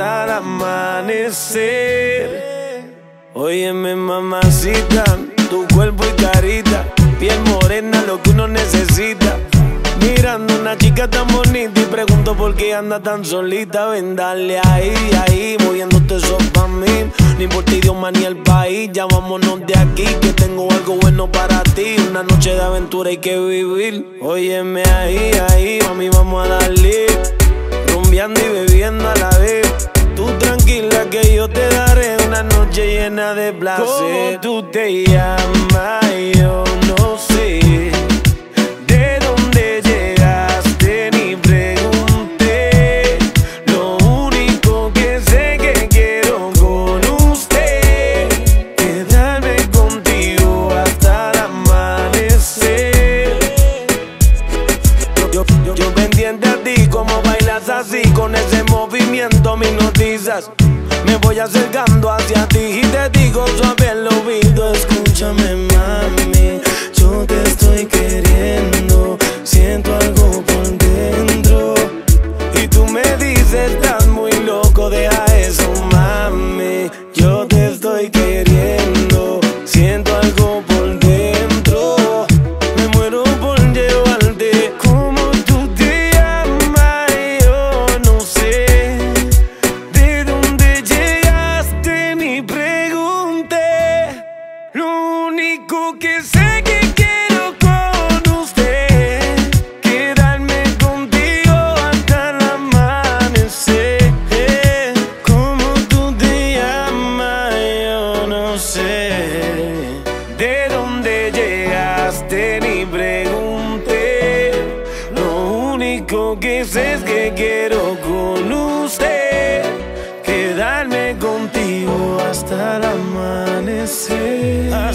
Hasta el amanecer. Óyeme, mamacita, tu cuerpo y carita, piel morena, lo que uno necesita. Mirando una chica tan bonita y pregunto por qué anda tan solita. Ven, dale ahí, ahí, moviéndote eso pa' mí. Ni importa idioma ni el país, ya vámonos de aquí. Que tengo algo bueno para ti. Una noche de aventura hay que vivir. Óyeme ahí, ahí, mami, vamos a darle. Rumbeando y bebiendo a la vez. Que yo te daré una noche llena de placer. ¿Cómo tú te llamas? Yo no sé. ¿De dónde llegaste? Ni pregunté. Lo único que sé que quiero con usted quedarme contigo hasta el amanecer. Yo, yo, yo pendiente a ti, como bailas así, con ese movimiento me noticias. Me voy acercando hacia ti y te digo suave al oído, único que sé que quiero con usted quedarme contigo hasta el amanecer. Como tú te llamas, yo no sé de dónde llegaste ni pregunté. Lo único que sé es que quiero con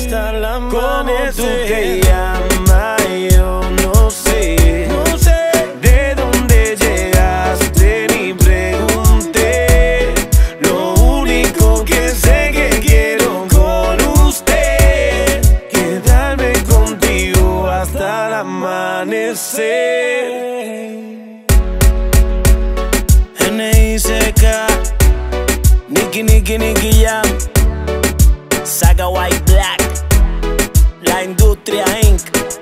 Hasta el amanecer. ¿Cómo tú te llamas? Yo no sé. No sé. ¿De dónde llegaste? Ni pregunté. Lo único que sé que quiero con usted quedarme contigo hasta el amanecer. N.I.C.K. Nicky, Nicky, Nicky Jam. Saga White Black. Indústria Inc.